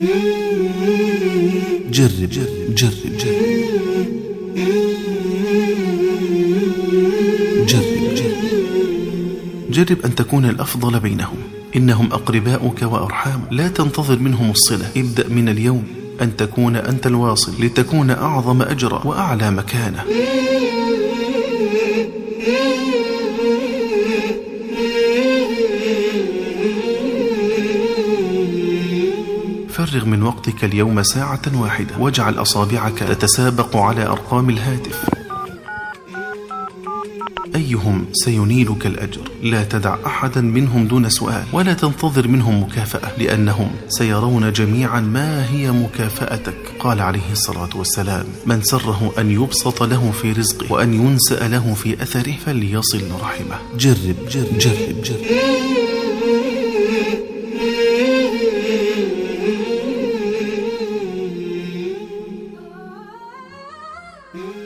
جرب جرب جرب. جرب جرب. جرب جرب أن تكون الأفضل بينهم. إنهم أقرباؤك وأرحام. لا تنتظر منهم الصلة. ابدأ من اليوم. أن تكون أنت الواصل. لتكون أعظم أجرا وأعلى مكانة. فرغ من وقتك اليوم ساعة واحدة. واجعل أصابعك تتسابق على أرقام الهاتف. أيهم سينيلك الأجر. لا تدع أحدا منهم دون سؤال. ولا تنتظر منهم مكافأة لأنهم سيرون جميعا ما هي مكافأتك. قال عليه الصلاة والسلام من سره أن يبسط له في رزقه وأن ينسأ له في أثره فليصل رحمه. جرب جرب جرب جرب. Mm-hmm.